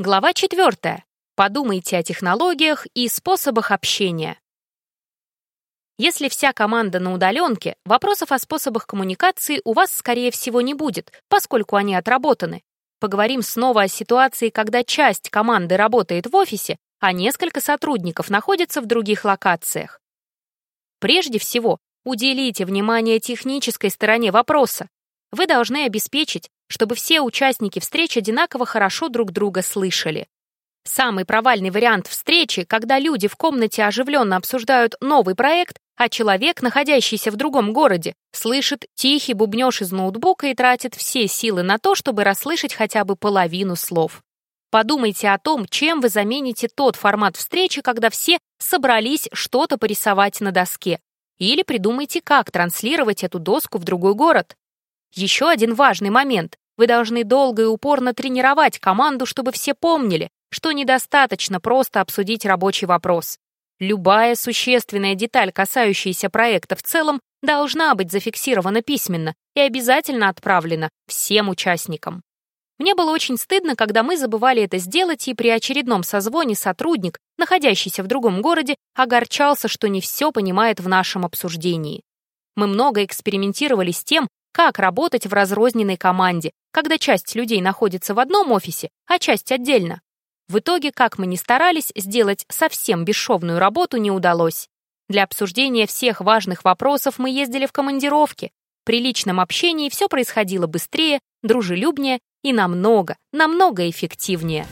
Глава 4. Подумайте о технологиях и способах общения. Если вся команда на удаленке, вопросов о способах коммуникации у вас, скорее всего, не будет, поскольку они отработаны. Поговорим снова о ситуации, когда часть команды работает в офисе, а несколько сотрудников находятся в других локациях. Прежде всего, уделите внимание технической стороне вопроса. Вы должны обеспечить, чтобы все участники встреч одинаково хорошо друг друга слышали. Самый провальный вариант встречи, когда люди в комнате оживленно обсуждают новый проект, а человек, находящийся в другом городе, слышит тихий бубнёж из ноутбука и тратит все силы на то, чтобы расслышать хотя бы половину слов. Подумайте о том, чем вы замените тот формат встречи, когда все собрались что-то порисовать на доске. Или придумайте, как транслировать эту доску в другой город. Еще один важный момент. Вы должны долго и упорно тренировать команду, чтобы все помнили, что недостаточно просто обсудить рабочий вопрос. Любая существенная деталь, касающаяся проекта в целом, должна быть зафиксирована письменно и обязательно отправлена всем участникам. Мне было очень стыдно, когда мы забывали это сделать, и при очередном созвоне сотрудник, находящийся в другом городе, огорчался, что не все понимает в нашем обсуждении. Мы много экспериментировали с тем, как работать в разрозненной команде, когда часть людей находится в одном офисе, а часть отдельно. В итоге, как мы ни старались, сделать совсем бесшовную работу не удалось. Для обсуждения всех важных вопросов мы ездили в командировки. При личном общении все происходило быстрее, дружелюбнее и намного, намного эффективнее.